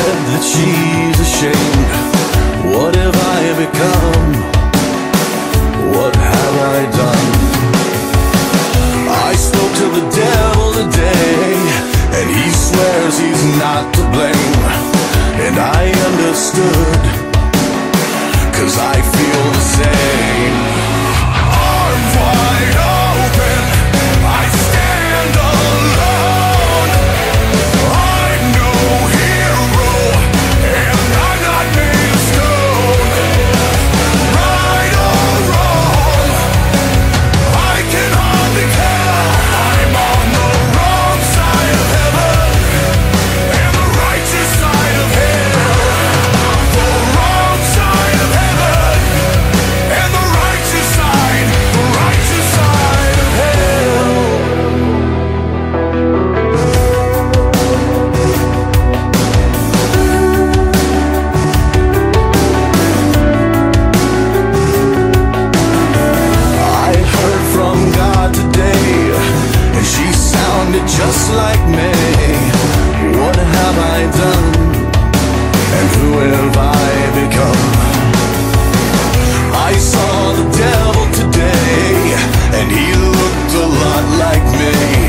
said that she's ashamed. just like me. What have I done? And who have I become? I saw the devil today, and he looked a lot like me.